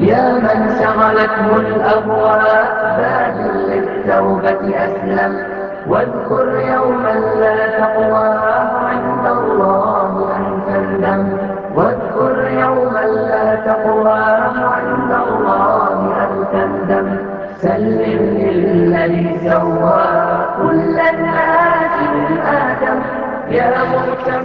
يا من شغلته الأبواب باب للتوبة أسلم. واذكر يوما لا تقوى عند الله أن تندم. واذكر يوما لا تقوى عند الله أن تندم. سلم للذي سوى كل الناس من آدم. يا مهتم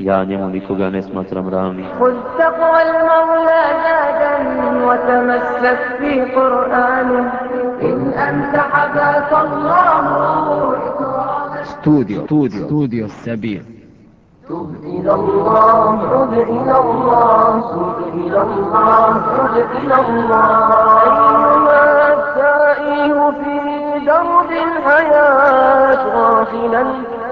njemu nikoga ne smatram ravni. خذ تقوى المولى زادا وتمسك في قرآنه إن أنت حباك الله Studio, studio, studio Sabir. تب إلى الله تب إلى الله تب إلى الله تب إلى الله أيها التائه في درب الحياة غافلا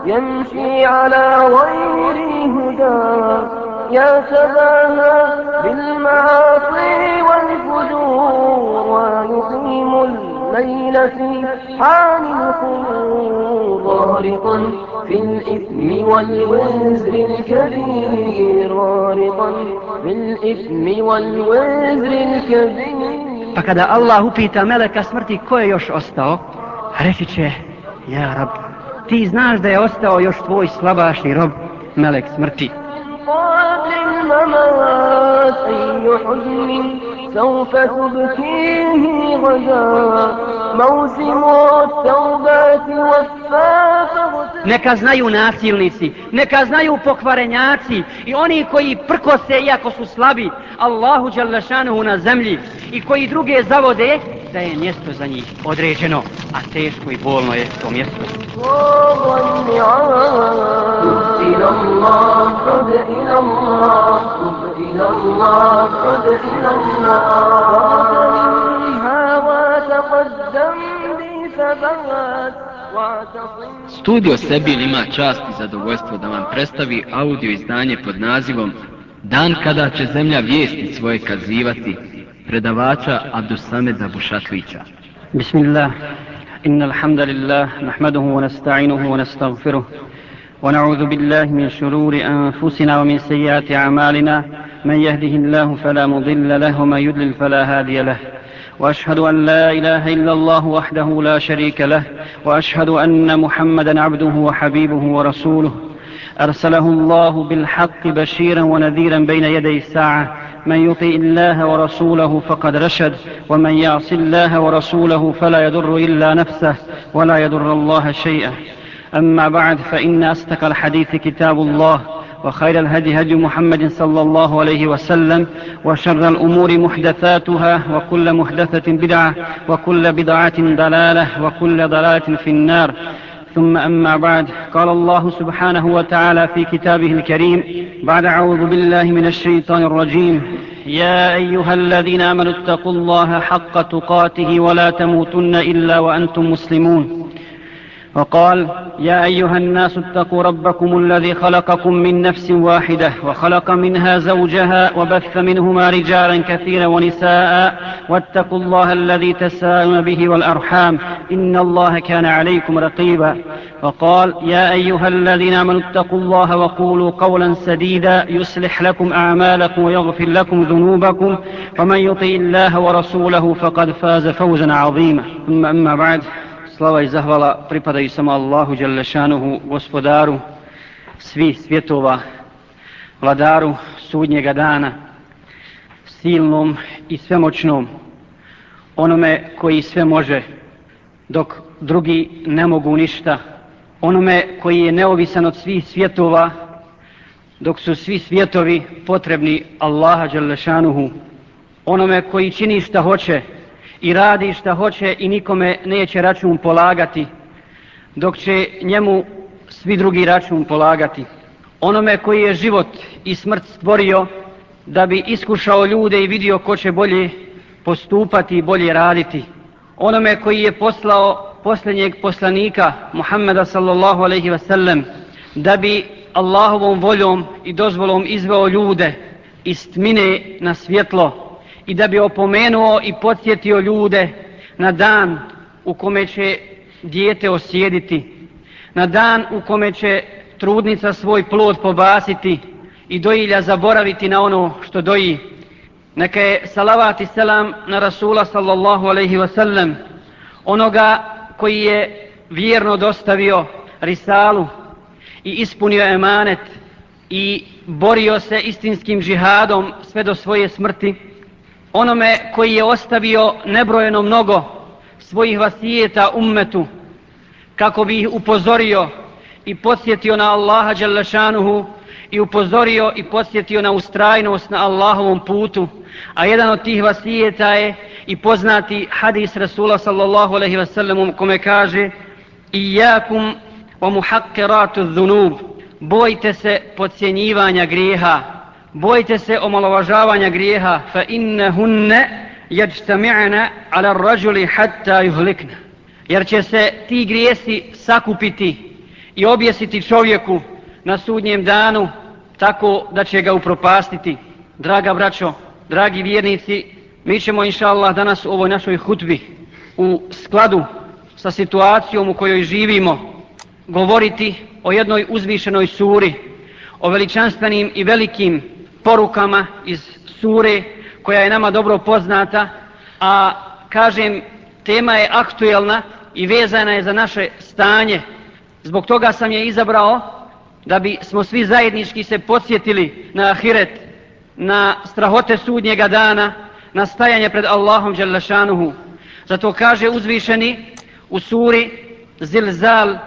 يمشي على غير هدى. يتباهى بالمعاصي والفجور ويقيم الليل في حال الخمور غارقا في الإثم والوزر الكبير. غارقا في الإثم والوزر الكبير. Pa kada Allah upita meleka smrti ko je još ostao, reći će, ja rab, ti znaš da je ostao još tvoj slabašni rob, melek smrti. قبل الممات أي حزن سوف تبكيه غدا موسم التوبة وفى فاغتسل Neka znaju nasilnici, neka znaju pokvarenjaci i oni koji prkose iako su slabi Allahu Đalešanuhu na zemlji i koji druge zavode da je mjesto za njih određeno, a teško i bolno je to mjesto. Studio Sebil ima čast i zadovoljstvo da vam predstavi audio izdanje pod nazivom Dan kada će zemlja vijesti svoje kazivati, predavača Abdusameda Bušatlića. الله إن الحمد لله نحمده ونستعينه ونستغفره ونعوذ بالله من شرور أنفسنا ومن سيئات أعمالنا من يهده الله فلا مضل له ومن يضلل فلا هادي له وأشهد أن لا إله إلا الله وحده لا شريك له وأشهد أن محمدا عبده وحبيبه ورسوله أرسله الله بالحق بشيرا ونذيرا بين يدي الساعة من يطيع الله ورسوله فقد رشد ومن يعص الله ورسوله فلا يضر إلا نفسه ولا يضر الله شيئا. أما بعد فإن أصدق الحديث كتاب الله وخير الهدي هدي محمد صلى الله عليه وسلم وشر الأمور محدثاتها وكل محدثة بدعة وكل بدعة ضلالة وكل ضلالة في النار. ثم أما بعد قال الله سبحانه وتعالى في كتابه الكريم بعد أعوذ بالله من الشيطان الرجيم. يا أيها الذين آمنوا اتقوا الله حق تقاته ولا تموتن إلا وأنتم مسلمون. وقال يا أيها الناس اتقوا ربكم الذي خلقكم من نفس واحدة وخلق منها زوجها وبث منهما رجالا كثيرا ونساء واتقوا الله الذي تساءلون به والأرحام إن الله كان عليكم رقيبا. وقال يا أيها الذين آمنوا اتقوا الله وقولوا قولا سديدا يصلح لكم أعمالكم ويغفر لكم ذنوبكم ومن يطع الله ورسوله فقد فاز فوزا عظيما. ثم أما بعد Slava i zahvala pripadaju samo Allahu Đalešanuhu, gospodaru svih svjetova, vladaru sudnjega dana, silnom i svemoćnom, onome koji sve može, dok drugi ne mogu ništa, onome koji je neovisan od svih svjetova, dok su svi svjetovi potrebni Allaha Đalešanuhu, onome koji čini šta hoće, i radi šta hoće i nikome neće račun polagati, dok će njemu svi drugi račun polagati. Onome koji je život i smrt stvorio da bi iskušao ljude i vidio ko će bolje postupati i bolje raditi. Onome koji je poslao posljednjeg poslanika Muhammeda sallallahu alaihi ve sellem da bi Allahovom voljom i dozvolom izveo ljude iz tmine na svjetlo i da bi opomenuo i podsjetio ljude na dan u kome će dijete osjediti, na dan u kome će trudnica svoj plod pobasiti i dojilja zaboraviti na ono što doji. Neka je salavat i selam na Rasula sallallahu alaihi wasallam, onoga koji je vjerno dostavio risalu i ispunio emanet i borio se istinskim žihadom sve do svoje smrti, onome koji je ostavio nebrojeno mnogo svojih vasijeta ummetu, kako bi ih upozorio i podsjetio na Allaha Đalešanuhu i upozorio i podsjetio na ustrajnost na Allahovom putu, a jedan od tih vasijeta je i poznati hadis Rasula sallallahu alaihi wasallam kome kaže Iyakum wa muhakkiratu dhunub. Bojte se podcjenjivanja grijeha bojte se omalovažavanja grijeha fa innahunne yajtami'na ala rajuli hatta juhlikna. jer će se ti grijesi sakupiti i objesiti čovjeku na sudnjem danu tako da će ga upropastiti draga braćo dragi vjernici mi ćemo inša Allah danas u ovoj našoj hutbi u skladu sa situacijom u kojoj živimo govoriti o jednoj uzvišenoj suri, o veličanstvenim i velikim porukama iz sure koja je nama dobro poznata, a kažem tema je aktuelna i vezana je za naše stanje. Zbog toga sam je izabrao da bi smo svi zajednički se podsjetili na ahiret, na strahote sudnjega dana, na stajanje pred Allahom Đalešanuhu. Zato kaže uzvišeni u suri Zilzal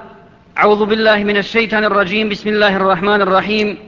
أعوذ بالله من الشيطان الرجيم بسم الله الرحمن الرحيم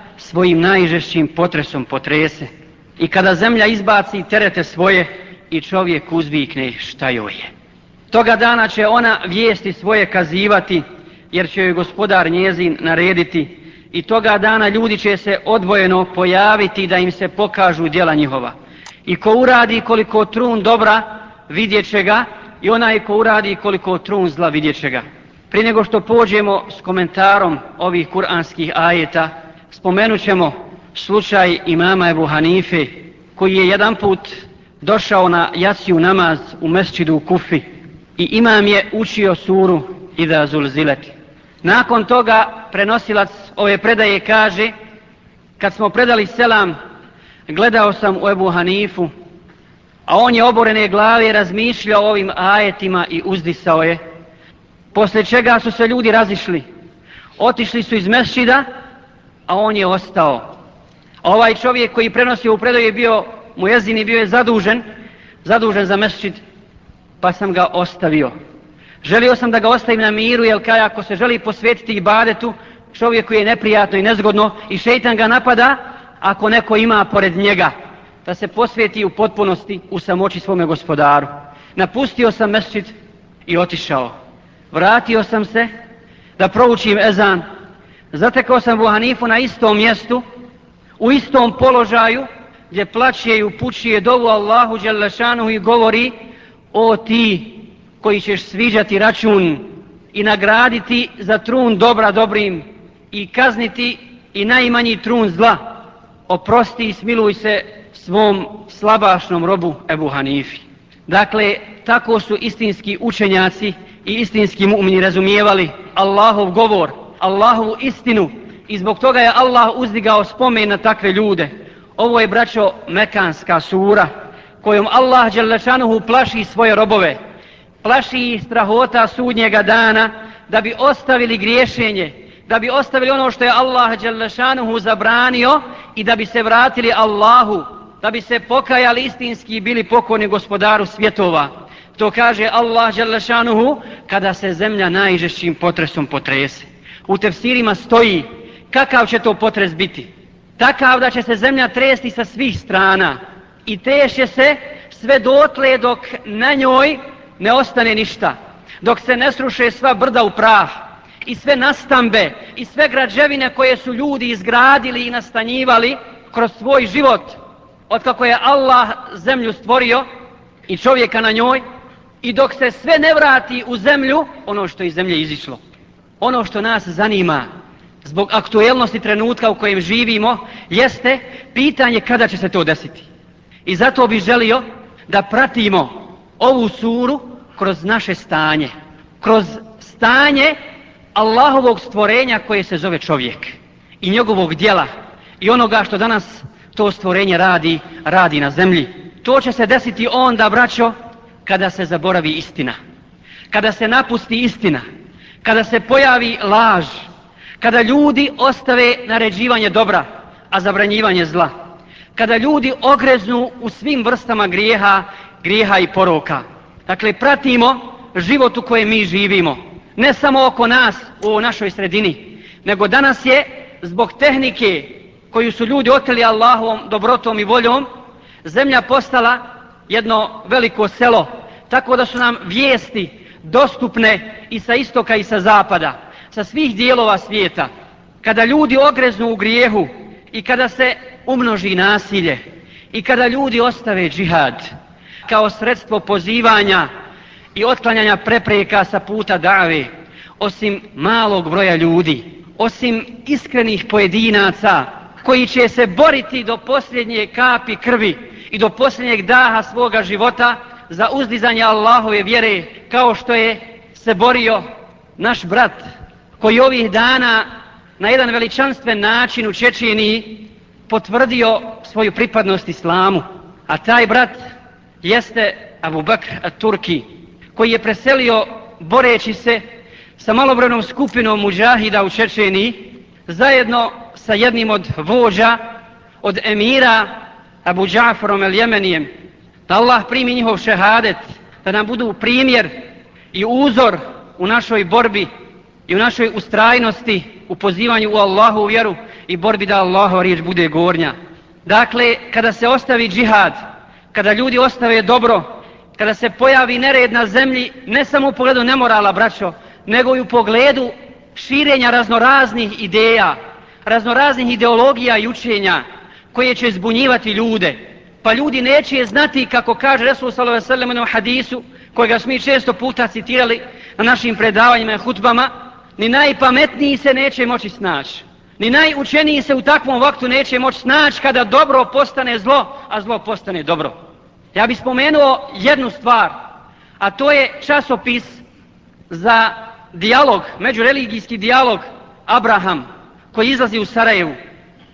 svojim najžešćim potresom potrese i kada zemlja izbaci terete svoje i čovjek uzvikne šta joj je. Toga dana će ona vijesti svoje kazivati jer će joj gospodar njezin narediti i toga dana ljudi će se odvojeno pojaviti da im se pokažu djela njihova. I ko uradi koliko trun dobra vidjet će ga i onaj ko uradi koliko trun zla vidjet će ga. Prije nego što pođemo s komentarom ovih kuranskih ajeta, spomenut ćemo slučaj imama Ebu Hanife, koji je jedan put došao na jaciju namaz u mesčidu u Kufi i imam je učio suru Ida Zulzileti. Nakon toga prenosilac ove predaje kaže, kad smo predali selam, gledao sam u Ebu Hanifu, a on je oborene glave razmišljao o ovim ajetima i uzdisao je, Posle čega su se ljudi razišli. Otišli su iz mesčida, a on je ostao. A ovaj čovjek koji prenosi u predaju je bio, mu jezin je bio je zadužen, zadužen za mesčit, pa sam ga ostavio. Želio sam da ga ostavim na miru, jer kaj ako se želi posvetiti ibadetu, čovjeku je neprijatno i nezgodno i šeitan ga napada ako neko ima pored njega da se posveti u potpunosti u samoći svome gospodaru. Napustio sam mesčit i otišao vratio sam se da proučim ezan. Zatekao sam Abu Hanifu na istom mjestu, u istom položaju, gdje plaće i upućuje dovu Allahu Đalešanu i govori o ti koji ćeš sviđati račun i nagraditi za trun dobra dobrim i kazniti i najmanji trun zla. Oprosti i smiluj se svom slabašnom robu Ebu Hanifi. Dakle, tako su istinski učenjaci i istinski mu'mini razumijevali Allahov govor, Allahovu istinu i zbog toga je Allah uzdigao spomen na takve ljude. Ovo je, braćo, Mekanska sura kojom Allah Đelešanuhu plaši svoje robove, plaši ih strahota sudnjega dana da bi ostavili griješenje, da bi ostavili ono što je Allah Đelešanuhu zabranio i da bi se vratili Allahu, da bi se pokajali istinski i bili pokorni gospodaru svjetova. To kaže Allah Đelešanuhu kada se zemlja najžešćim potresom potrese. U tefsirima stoji kakav će to potres biti. Takav da će se zemlja tresti sa svih strana i teše se sve dotle dok na njoj ne ostane ništa. Dok se ne sruše sva brda u prah i sve nastambe i sve građevine koje su ljudi izgradili i nastanjivali kroz svoj život od kako je Allah zemlju stvorio i čovjeka na njoj i dok se sve ne vrati u zemlju ono što iz zemlje izišlo ono što nas zanima zbog aktuelnosti trenutka u kojem živimo jeste pitanje kada će se to desiti i zato bi želio da pratimo ovu suru kroz naše stanje kroz stanje Allahovog stvorenja koje se zove čovjek i njegovog dijela i onoga što danas to stvorenje radi, radi na zemlji. To će se desiti onda, braćo, kada se zaboravi istina. Kada se napusti istina. Kada se pojavi laž. Kada ljudi ostave naređivanje dobra, a zabranjivanje zla. Kada ljudi ogreznu u svim vrstama grijeha, grijeha i poroka. Dakle, pratimo život u kojem mi živimo. Ne samo oko nas, u našoj sredini, nego danas je zbog tehnike koju su ljudi oteli Allahovom dobrotom i voljom, zemlja postala jedno veliko selo, tako da su nam vijesti dostupne i sa istoka i sa zapada, sa svih dijelova svijeta. Kada ljudi ogreznu u grijehu i kada se umnoži nasilje i kada ljudi ostave džihad kao sredstvo pozivanja i otklanjanja prepreka sa puta dave, osim malog broja ljudi, osim iskrenih pojedinaca, koji će se boriti do posljednje kapi krvi i do posljednjeg daha svoga života za uzdizanje Allahove vjere kao što je se borio naš brat koji ovih dana na jedan veličanstven način u Čečeniji potvrdio svoju pripadnost islamu. A taj brat jeste Abu Bakr Turki koji je preselio boreći se sa malobrojnom skupinom muđahida u Čečeniji zajedno sa jednim od vođa, od emira Abu Džafarom el Jemenijem, da Allah primi njihov šehadet, da nam budu primjer i uzor u našoj borbi i u našoj ustrajnosti u pozivanju u Allahu vjeru i borbi da Allahova riječ bude gornja. Dakle, kada se ostavi džihad, kada ljudi ostave dobro, kada se pojavi nered na zemlji, ne samo u pogledu nemorala, braćo, nego i u pogledu širenja raznoraznih ideja, raznoraznih ideologija i učenja koje će zbunjivati ljude. Pa ljudi neće znati kako kaže Resul sallallahu alejhi ve sellem u hadisu kojega smo često puta citirali na našim predavanjima i hutbama, ni najpametniji se neće moći snaći. Ni najučeniji se u takvom vaktu neće moći snaći kada dobro postane zlo, a zlo postane dobro. Ja bih spomenuo jednu stvar, a to je časopis za dijalog, međureligijski dijalog Abraham, koji izlazi u Sarajevu.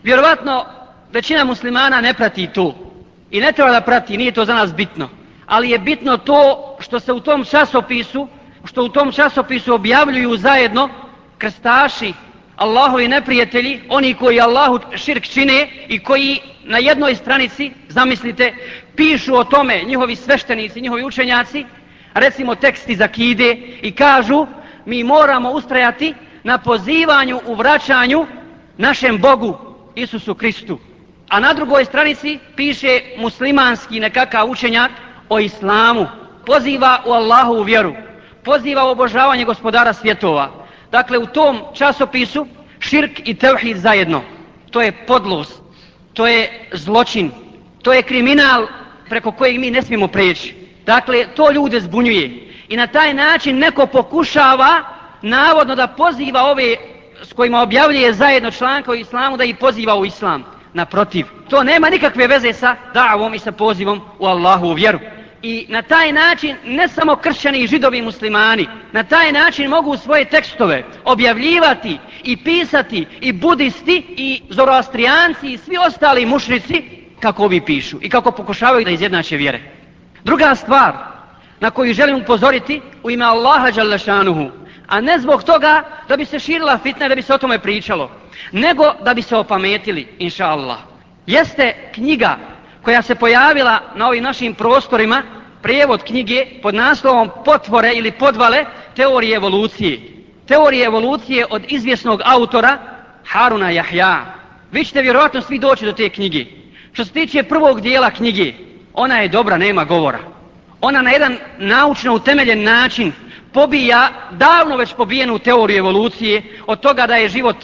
Vjerovatno većina muslimana ne prati tu. I ne treba da prati, nije to za nas bitno. Ali je bitno to što se u tom časopisu, što u tom časopisu objavljuju zajedno krstaši, Allahovi neprijatelji, oni koji Allahu širk čine i koji na jednoj stranici, zamislite, pišu o tome njihovi sveštenici, njihovi učenjaci, recimo teksti za kide i kažu mi moramo ustrajati na pozivanju u vraćanju našem Bogu Isusu Kristu. A na drugoj stranici piše muslimanski nekakav učenjak o islamu. Poziva u Allahu u vjeru. Poziva u obožavanje gospodara svjetova. Dakle, u tom časopisu širk i tevhid zajedno. To je podlost. To je zločin. To je kriminal preko kojeg mi ne smijemo preći. Dakle, to ljude zbunjuje. I na taj način neko pokušava navodno da poziva ove s kojima objavljuje zajedno članka u islamu da ih poziva u islam. Naprotiv, to nema nikakve veze sa davom i sa pozivom u Allahu u vjeru. I na taj način ne samo kršćani i židovi muslimani, na taj način mogu svoje tekstove objavljivati i pisati i budisti i zoroastrijanci i svi ostali mušnici kako ovi pišu i kako pokušavaju da izjednače vjere. Druga stvar na koju želim upozoriti u ime Allaha Đalešanuhu a ne zbog toga da bi se širila fitna da bi se o tome pričalo, nego da bi se opametili, inša Allah. Jeste knjiga koja se pojavila na ovim našim prostorima prijevod knjige pod naslovom Potvore ili podvale teorije evolucije. Teorije evolucije od izvjesnog autora Haruna Jahja. Vi ćete vjerojatno svi doći do te knjige. Što se tiče prvog dijela knjige, ona je dobra, nema govora. Ona na jedan naučno utemeljen način pobija davno već pobijenu teoriju evolucije od toga da je život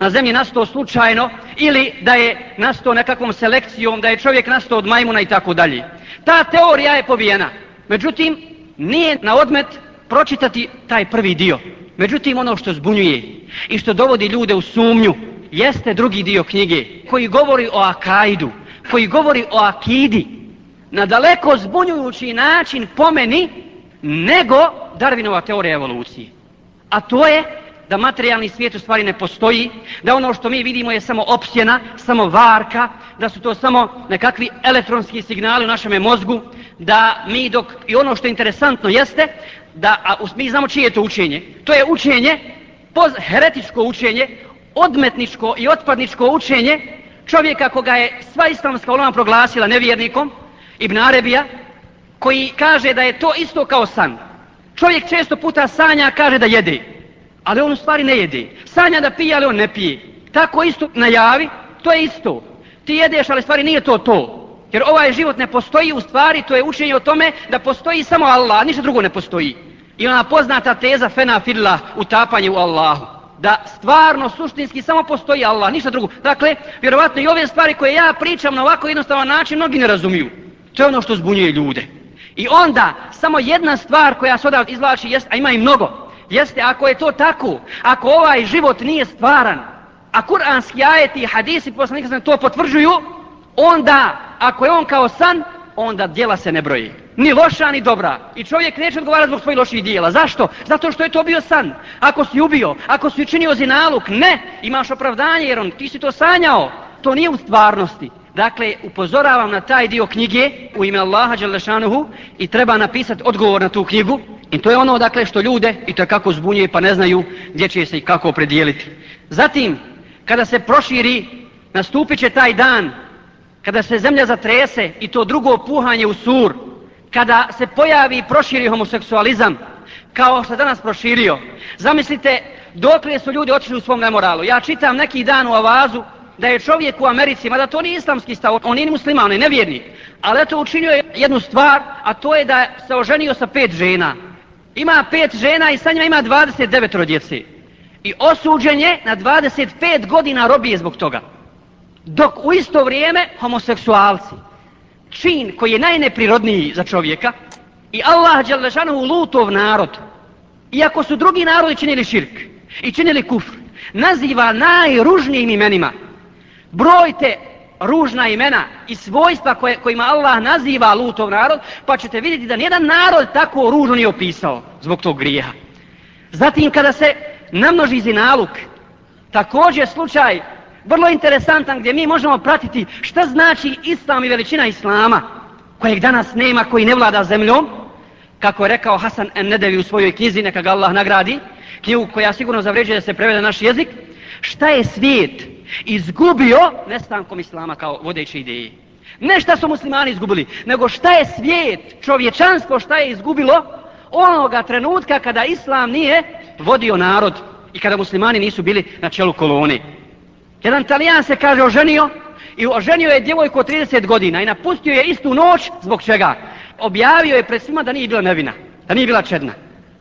na zemlji nastao slučajno ili da je nastao nekakvom selekcijom, da je čovjek nastao od majmuna i tako dalje. Ta teorija je pobijena. Međutim, nije na odmet pročitati taj prvi dio. Međutim, ono što zbunjuje i što dovodi ljude u sumnju jeste drugi dio knjige koji govori o akaidu, koji govori o akidi na daleko zbunjujući način pomeni nego Darwinova teorija evolucije. A to je da materijalni svijet u stvari ne postoji, da ono što mi vidimo je samo opsjena, samo varka, da su to samo nekakvi elektronski signali u našem mozgu, da mi dok, i ono što je interesantno jeste, da, a mi znamo čije je to učenje, to je učenje, poz, heretičko učenje, odmetničko i otpadničko učenje čovjeka koga je sva islamska ulama proglasila nevjernikom, Ibn Arabija, koji kaže da je to isto kao san. Čovjek često puta sanja kaže da jede, ali on u stvari ne jede. Sanja da pije, ali on ne pije. Tako isto najavi, to je isto. Ti jedeš, ali stvari nije to to. Jer ovaj život ne postoji u stvari, to je učenje o tome da postoji samo Allah, ništa drugo ne postoji. I ona poznata teza fena fidla, utapanje u Allahu. Da stvarno, suštinski, samo postoji Allah, ništa drugo. Dakle, vjerovatno i ove stvari koje ja pričam na ovako jednostavan način, mnogi ne razumiju. To je ono što zbunjuje ljude. I onda, samo jedna stvar koja se odavde izvlači, jest, a ima i mnogo, jeste ako je to tako, ako ovaj život nije stvaran, a kuranski ajeti i hadisi poslanika sam to potvrđuju, onda, ako je on kao san, onda djela se ne broji. Ni loša, ni dobra. I čovjek neće odgovarati zbog svojih loših dijela. Zašto? Zato što je to bio san. Ako si ubio, ako si učinio zinaluk, ne, imaš opravdanje jer on, ti si to sanjao. To nije u stvarnosti. Dakle, upozoravam na taj dio knjige u ime Allaha Đalešanuhu i treba napisati odgovor na tu knjigu. I to je ono, dakle, što ljude i to kako zbunjuje pa ne znaju gdje će se i kako opredijeliti. Zatim, kada se proširi, nastupit će taj dan kada se zemlja zatrese i to drugo puhanje u sur, kada se pojavi i proširi homoseksualizam, kao što danas proširio, zamislite dok li su ljudi otišli u svom nemoralu. Ja čitam neki dan u avazu da je čovjek u Americi, mada to nije islamski stav, on nije musliman, on je nevjernik, ali eto učinio je jednu stvar, a to je da se oženio sa pet žena. Ima pet žena i sa njima ima 29 djece. I osuđen je na 25 godina robije zbog toga. Dok u isto vrijeme homoseksualci, čin koji je najneprirodniji za čovjeka, i Allah Đalešanu u lutov narod, iako su drugi narodi činili širk i činili kufr, naziva najružnijim imenima, brojte ružna imena i svojstva koje, kojima Allah naziva lutov narod, pa ćete vidjeti da nijedan narod tako ružno nije opisao zbog tog grijeha. Zatim kada se namnoži zinaluk, također slučaj vrlo interesantan gdje mi možemo pratiti šta znači islam i veličina islama, kojeg danas nema, koji ne vlada zemljom, kako je rekao Hasan en Nedevi u svojoj knjizi, neka ga Allah nagradi, knjigu koja sigurno zavređuje da se prevede naš jezik, šta je svijet izgubio nestankom islama kao vodeće ideje. Ne šta su muslimani izgubili, nego šta je svijet, čovječanstvo šta je izgubilo onoga trenutka kada islam nije vodio narod i kada muslimani nisu bili na čelu kolone. Jedan talijan se kaže oženio i oženio je djevojku od 30 godina i napustio je istu noć zbog čega? Objavio je pred svima da nije bila nevina, da nije bila čedna.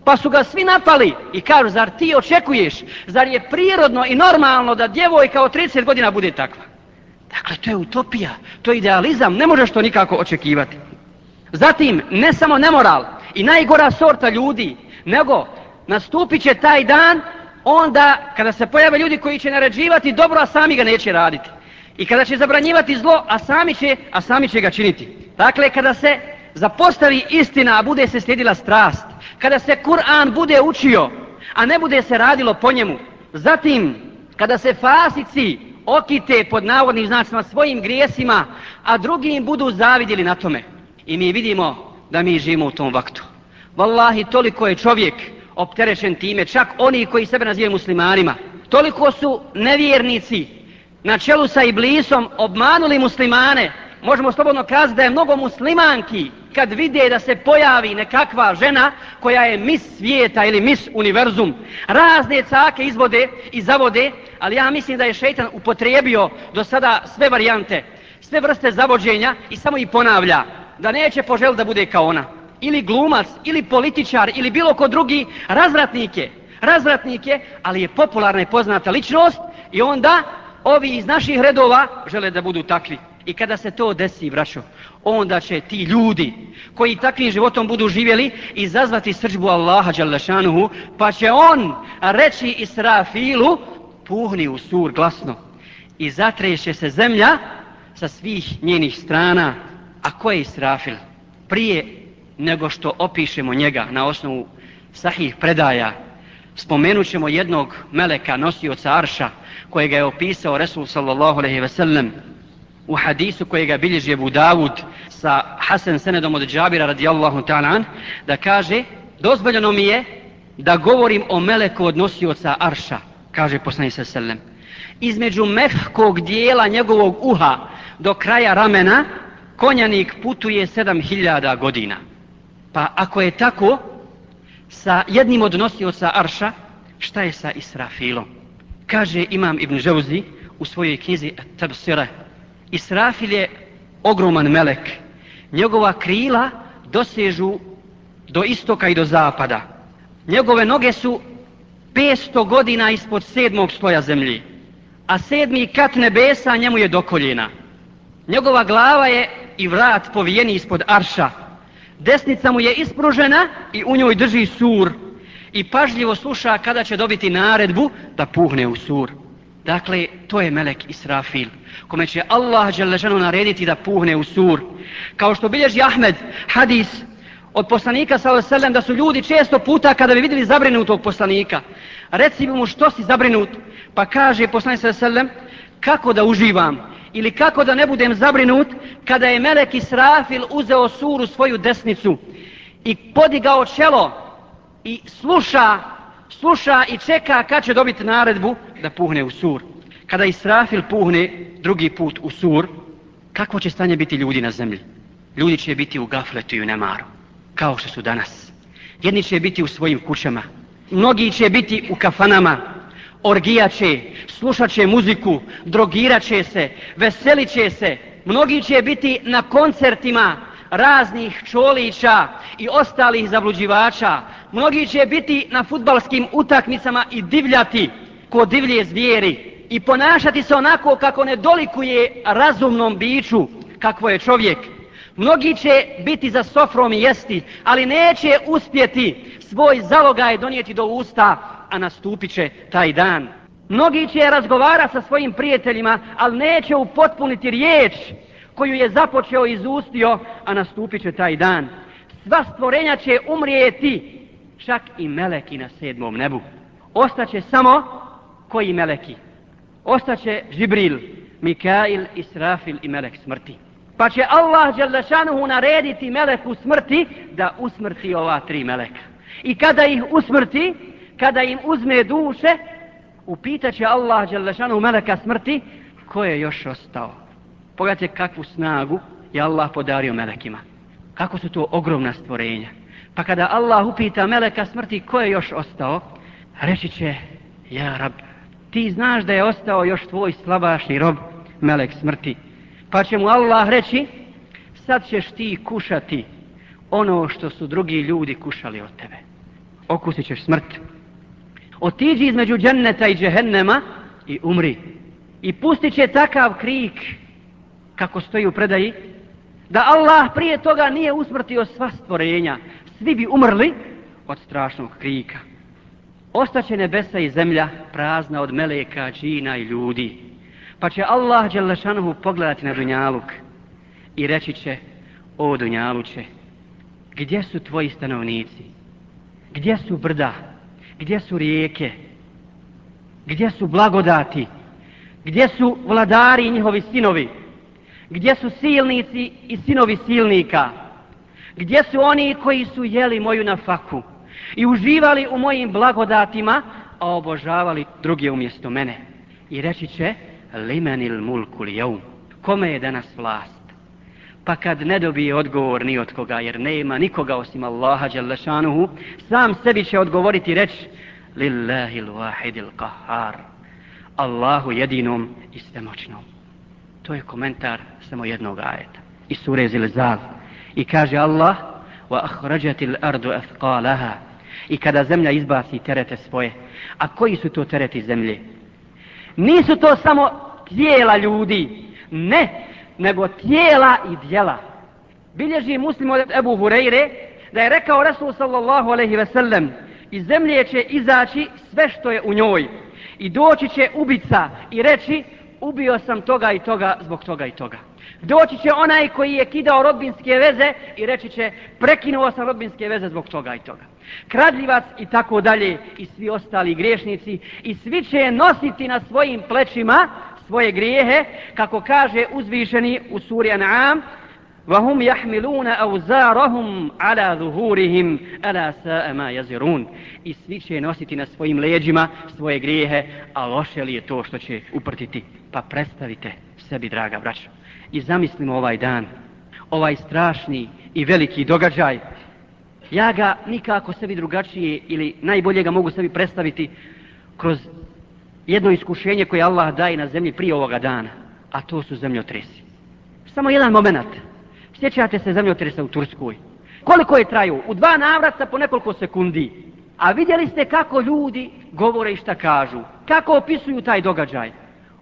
Pa su ga svi napali i kažu, zar ti očekuješ, zar je prirodno i normalno da djevojka od 30 godina bude takva? Dakle, to je utopija, to je idealizam, ne možeš to nikako očekivati. Zatim, ne samo nemoral i najgora sorta ljudi, nego nastupit će taj dan onda kada se pojave ljudi koji će naređivati dobro, a sami ga neće raditi. I kada će zabranjivati zlo, a sami će, a sami će ga činiti. Dakle, kada se zapostavi istina, a bude se slijedila strast, kada se Kur'an bude učio, a ne bude se radilo po njemu, zatim, kada se fasici okite pod navodnim znacima svojim grijesima, a drugi im budu zavidjeli na tome. I mi vidimo da mi živimo u tom vaktu. Wallahi, toliko je čovjek opterećen time, čak oni koji sebe nazivaju muslimanima. Toliko su nevjernici na čelu sa iblisom obmanuli muslimane možemo slobodno kazati da je mnogo muslimanki kad vide da se pojavi nekakva žena koja je mis svijeta ili mis univerzum, razne cake izvode i zavode, ali ja mislim da je šeitan upotrijebio do sada sve varijante, sve vrste zavođenja i samo i ponavlja da neće požel da bude kao ona. Ili glumac, ili političar, ili bilo ko drugi, razvratnike, razvratnike, ali je popularna i poznata ličnost i onda ovi iz naših redova žele da budu takvi. I kada se to desi, braćo, onda će ti ljudi koji takvim životom budu živjeli izazvati srđbu Allaha Đalešanuhu, pa će on reći Israfilu, puhni u sur glasno i zatreše se zemlja sa svih njenih strana. A ko je Israfil? Prije nego što opišemo njega na osnovu sahih predaja, spomenut ćemo jednog meleka nosioca Arša, kojega je opisao Resul sallallahu alaihi ve sellem u hadisu kojega bilježi Abu Davud sa Hasan Senedom od Džabira radijallahu ta'ala an, da kaže, dozvoljeno mi je da govorim o meleku od nosioca Arša, kaže poslani sa sellem. Između mehkog dijela njegovog uha do kraja ramena, konjanik putuje 7000 godina. Pa ako je tako, sa jednim od nosioca Arša, šta je sa Israfilom? Kaže Imam Ibn Žauzi u svojoj knjizi Tabsire, Israfil je ogroman melek. Njegova krila dosežu do istoka i do zapada. Njegove noge su 500 godina ispod sedmog sloja zemlji, a sedmi kat nebesa njemu je do koljena. Njegova glava je i vrat povijeni ispod arša. Desnica mu je ispružena i u njoj drži sur i pažljivo sluša kada će dobiti naredbu da puhne u sur. Dakle, to je melek Israfil, kome će Allah Đelešanu narediti da puhne u sur. Kao što bilježi Ahmed, hadis od poslanika sallam, da su ljudi često puta kada bi vidjeli zabrinutog poslanika, reci mu što si zabrinut, pa kaže poslanik sallam, kako da uživam ili kako da ne budem zabrinut kada je melek Israfil uzeo suru svoju desnicu i podigao čelo i sluša sluša i čeka kad će dobiti naredbu da puhne u sur. Kada Israfil puhne drugi put u sur, kakvo će stanje biti ljudi na zemlji? Ljudi će biti u gafletu i u nemaru, kao što su danas. Jedni će biti u svojim kućama, mnogi će biti u kafanama, orgija će, slušat će muziku, drogirat će se, veselit će se, mnogi će biti na koncertima raznih čolića i ostalih zabluđivača, mnogi će biti na futbalskim utakmicama i divljati ko divlje zvijeri i ponašati se onako kako ne dolikuje razumnom biću kakvo je čovjek. Mnogi će biti za sofrom i jesti, ali neće uspjeti svoj zalogaj donijeti do usta, a nastupit će taj dan. Mnogi će razgovara sa svojim prijateljima, ali neće upotpuniti riječ koju je započeo i izustio, a nastupit će taj dan. Sva stvorenja će umrijeti, čak i meleki na sedmom nebu. Ostaće samo koji meleki? Ostaće Žibril, Mikail, Israfil i melek smrti. Pa će Allah Đelešanuhu narediti meleku smrti da usmrti ova tri meleka. I kada ih usmrti, kada im uzme duše, upitaće Allah Đelešanuhu meleka smrti, ko je još ostao? Pogledajte kakvu snagu je Allah podario melekima. Kako su to ogromna stvorenja. Pa kada Allah upita meleka smrti ko je još ostao, reći će, ja rab, ti znaš da je ostao još tvoj slabašni rob, melek smrti. Pa će mu Allah reći, sad ćeš ti kušati ono što su drugi ljudi kušali od tebe. Okusit ćeš smrt. Otiđi između dženneta i džehennema i umri. I pustit će takav krik, kako stoji u predaji, da Allah prije toga nije usmrtio sva stvorenja, svi bi umrli od strašnog krika. Ostaće nebesa i zemlja prazna od meleka, džina i ljudi. Pa će Allah Đelešanuhu pogledati na Dunjaluk i reći će, o Dunjaluće, gdje su tvoji stanovnici? Gdje su brda? Gdje su rijeke? Gdje su blagodati? Gdje su vladari i njihovi sinovi? Gdje su silnici i sinovi silnika? Gdje su oni koji su jeli moju nafaku i uživali u mojim blagodatima, a obožavali druge umjesto mene? I reći će, limenil mulku li Kome je danas vlast? Pa kad ne dobije odgovor ni od koga, jer nema nikoga osim Allaha Đalešanuhu, sam sebi će odgovoriti reći Lillahi l-wahidil qahar. Allahu jedinom i svemoćnom. To je komentar samo jednog ajeta. I sure Zilzal. I kaže Allah, wa ahrađati l'ardu athqalaha. I kada zemlja izbaci terete svoje. A koji su to tereti zemlje? Nisu to samo tijela ljudi. Ne, nego tijela i djela. Bilježi muslim od Ebu Hureyre da je rekao Rasul sallallahu alaihi ve sellem iz zemlje će izaći sve što je u njoj i doći će ubica i reći ubio sam toga i toga zbog toga i toga. Doći će onaj koji je kidao rodbinske veze i reći će prekinuo sam rodbinske veze zbog toga i toga. Kradljivac i tako dalje i svi ostali griješnici i svi će nositi na svojim plećima svoje grijehe, kako kaže uzvišeni u suri An'am, وهم يحملون أوزارهم على ظهورهم ألا ساء ما يزرون i svi će nositi na svojim leđima svoje grijehe, a loše li je to što će uprtiti? Pa predstavite sebi, draga braćo, i zamislimo ovaj dan, ovaj strašni i veliki događaj. Ja ga nikako sebi drugačije ili najbolje ga mogu sebi predstaviti kroz jedno iskušenje koje Allah daje na zemlji prije ovoga dana, a to su zemljotresi. Samo jedan moment. Sjećate se zemljotresa u Turskoj. Koliko je traju? U dva navrata po nekoliko sekundi. A vidjeli ste kako ljudi govore i šta kažu. Kako opisuju taj događaj.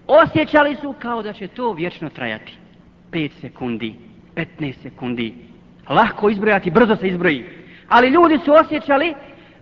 Osjećali su kao da će to vječno trajati. 5 sekundi, 15 sekundi. Lahko izbrojati, brzo se izbroji. Ali ljudi su osjećali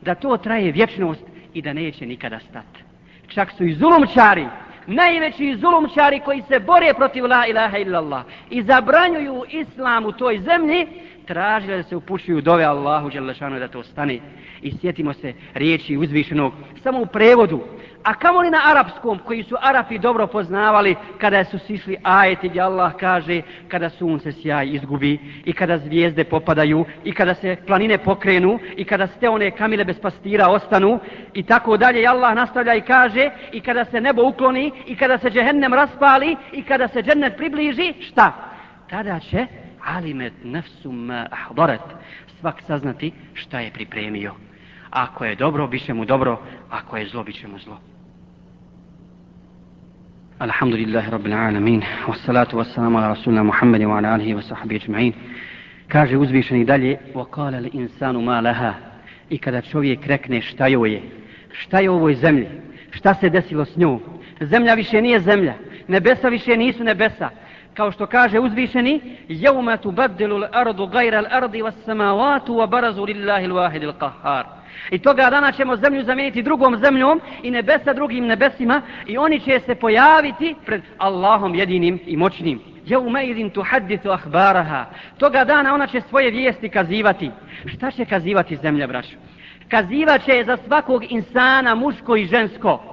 da to traje vječnost i da neće nikada stati. Čak su i zulumčari, najveći zulumčari koji se bore protiv la ilaha illallah i zabranjuju islam u toj zemlji, tražile da se upušuju dove Allahu Đelešanu da to stane. I sjetimo se riječi uzvišenog samo u prevodu. A kamo li na arapskom, koji su Arapi dobro poznavali, kada su sišli ajeti gdje Allah kaže, kada sunce sjaj izgubi, i kada zvijezde popadaju, i kada se planine pokrenu, i kada ste one kamile bez pastira ostanu, i tako dalje, i Allah nastavlja i kaže, i kada se nebo ukloni, i kada se džehennem raspali, i kada se džennet približi, šta? Tada će alimet nefsum ahdaret, svak saznati šta je pripremio. Ako je dobro, bit mu dobro, ako je zlo, bit mu zlo. الحمد لله رب العالمين والصلاة والسلام على رسولنا محمد وعلى آله وصحبه أجمعين kaže uzvišeni dalje وقال الإنسان ما لها i kada čovjek rekne šta joj je šta je ovoj zemlji šta se desilo s njom zemlja više nije zemlja nebesa više nisu nebesa kao što kaže uzvišeni يوم تبدل الأرض غير الأرض والسماوات وبرزوا لله الواحد القهار I toga dana ćemo zemlju zamijeniti drugom zemljom i nebesa drugim nebesima i oni će se pojaviti pred Allahom jedinim i moćnim. Jevme idin tuhadditu ahbaraha. Toga dana ona će svoje vijesti kazivati. Šta će kazivati zemlja, braću? Kazivat će za svakog insana, muško i žensko.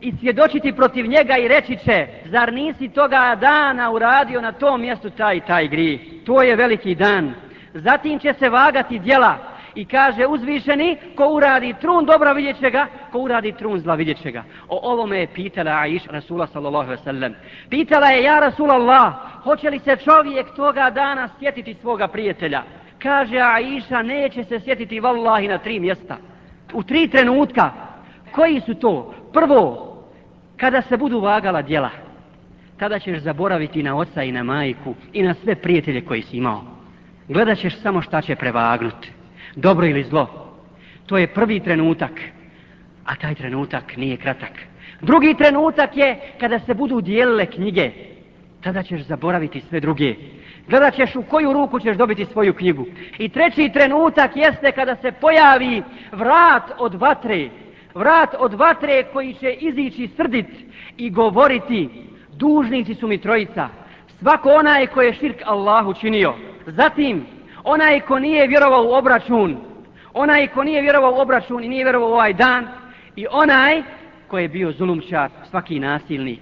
I svjedočiti protiv njega i reći će, zar nisi toga dana uradio na tom mjestu taj taj grih? To je veliki dan. Zatim će se vagati djela i kaže uzvišeni ko uradi trun dobra vidjet će ga, ko uradi trun zla vidjet će ga. O ovome je pitala Aish Rasula sallallahu alaihi sallam. Pitala je ja Rasulallah, hoće li se čovjek toga dana sjetiti svoga prijatelja? Kaže Aisha, neće se sjetiti vallahi na tri mjesta. U tri trenutka. Koji su to? Prvo, kada se budu vagala djela, tada ćeš zaboraviti na oca i na majku i na sve prijatelje koji si imao. Gledat ćeš samo šta će prevagnuti dobro ili zlo. To je prvi trenutak, a taj trenutak nije kratak. Drugi trenutak je kada se budu dijelile knjige, tada ćeš zaboraviti sve druge. Gledat ćeš u koju ruku ćeš dobiti svoju knjigu. I treći trenutak jeste kada se pojavi vrat od vatre, vrat od vatre koji će izići srdit i govoriti, dužnici su mi trojica, svako onaj ko je širk Allahu činio. Zatim, onaj ko nije vjerovao u obračun, onaj ko nije vjerovao u obračun i nije vjerovao u ovaj dan, i onaj ko je bio zulumčar, svaki nasilnik.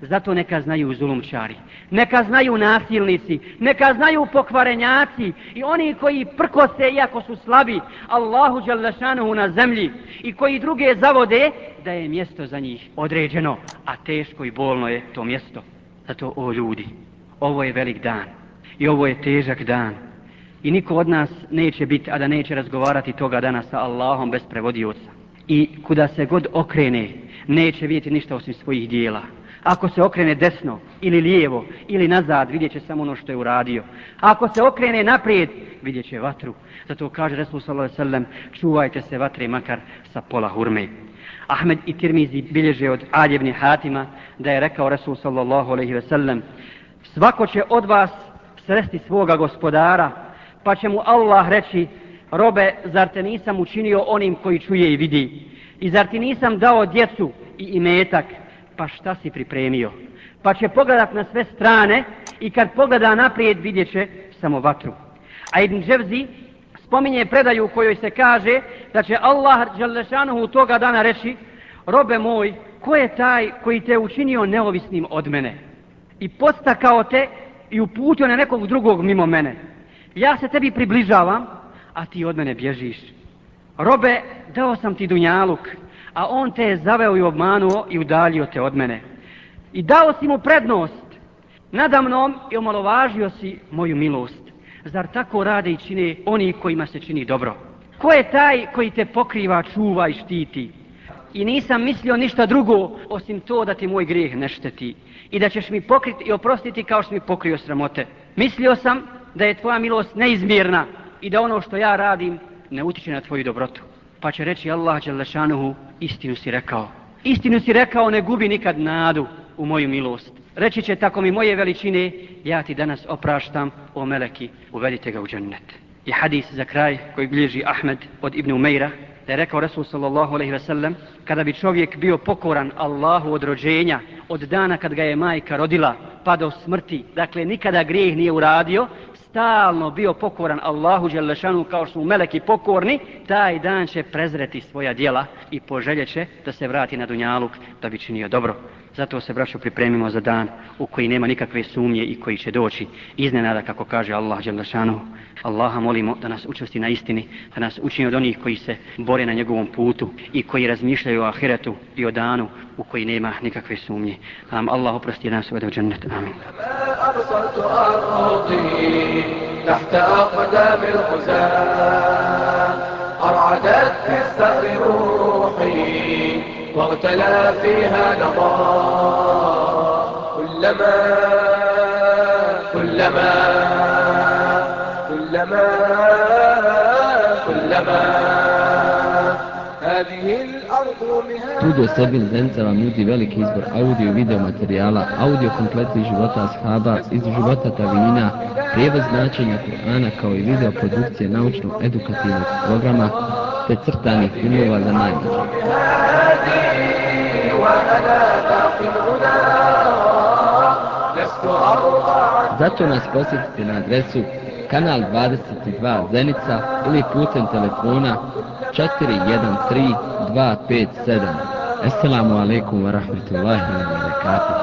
Zato neka znaju zulumčari, neka znaju nasilnici, neka znaju pokvarenjaci i oni koji prkose iako su slabi Allahu Đalešanuhu na zemlji i koji druge zavode da je mjesto za njih određeno, a teško i bolno je to mjesto. Zato o ljudi, ovo je velik dan I ovo je težak dan. I niko od nas neće biti, a da neće razgovarati toga dana sa Allahom bez prevodioca. I kuda se god okrene, neće vidjeti ništa osim svojih dijela. Ako se okrene desno ili lijevo ili nazad, vidjet će samo ono što je uradio. Ako se okrene naprijed, vidjet će vatru. Zato kaže Resul sallallahu alaihi sallam, čuvajte se vatre makar sa pola hurme. Ahmed i Tirmizi bilježe od Aljevni Hatima da je rekao Resul sallallahu alaihi sallam, svako će od vas sresti svoga gospodara, pa će mu Allah reći, robe, zar te nisam učinio onim koji čuje i vidi? I zar ti nisam dao djecu i imetak? Pa šta si pripremio? Pa će pogledat na sve strane i kad pogleda naprijed vidjet će samo vatru. A Ibn Dževzi spominje predaju u kojoj se kaže da će Allah Đalešanuhu toga dana reći robe moj, ko je taj koji te učinio neovisnim od mene? I postakao te i uputio na nekog drugog mimo mene. Ja se tebi približavam, a ti od mene bježiš. Robe, dao sam ti dunjaluk, a on te je zaveo i obmanuo i udaljio te od mene. I dao si mu prednost nadamnom i omalovažio si moju milost. Zar tako rade i čine oni kojima se čini dobro? Ko je taj koji te pokriva, čuva i štiti? I nisam mislio ništa drugo osim to da ti moj grijeh ne šteti i da ćeš mi pokriti i oprostiti kao što mi pokrio sramote. Mislio sam da je tvoja milost neizmjerna i da ono što ja radim ne utiče na tvoju dobrotu. Pa će reći Allah Đelešanuhu, istinu si rekao. Istinu si rekao, ne gubi nikad nadu u moju milost. Reći će tako mi moje veličine, ja ti danas opraštam, o meleki, uvedite ga u džennet. I hadis za kraj koji bliži Ahmed od Ibn Umeira, da je rekao Resul sallallahu alaihi ve sellem, kada bi čovjek bio pokoran Allahu od rođenja, od dana kad ga je majka rodila, pa do smrti, dakle nikada grijeh nije uradio, stalno bio pokoran Allahu Đelešanu kao što su meleki pokorni, taj dan će prezreti svoja dijela i poželjeće da se vrati na Dunjaluk da bi činio dobro. Zato se, braćo, pripremimo za dan u koji nema nikakve sumnje i koji će doći iznenada, kako kaže Allah Đelešanu. Allaha molimo da nas učesti na istini, da nas učini od onih koji se bore na njegovom putu i koji razmišljaju o ahiretu i o danu u koji nema nikakve sumnje. Da nam Allah oprosti nas uvede u džennet. Amin. تحت أقدام الغزاة أرعدت في الثأر روحي واغتلى فيها نضاء كلما كلما كلما كلما هذه Studio Sebin Zenca vam nudi veliki izbor audio i video materijala, audio kompleti života ashaba, iz života Tavina, prijevoz značenja Kur'ana kao i video produkcije naučno-edukativnog programa te crtanih filmova za najmlađe. Zato nas posjetite na adresu kanal 22 Zenica ili putem telefona 413257. Assalamu alaikum wa rahmatullahi wa barakatuh.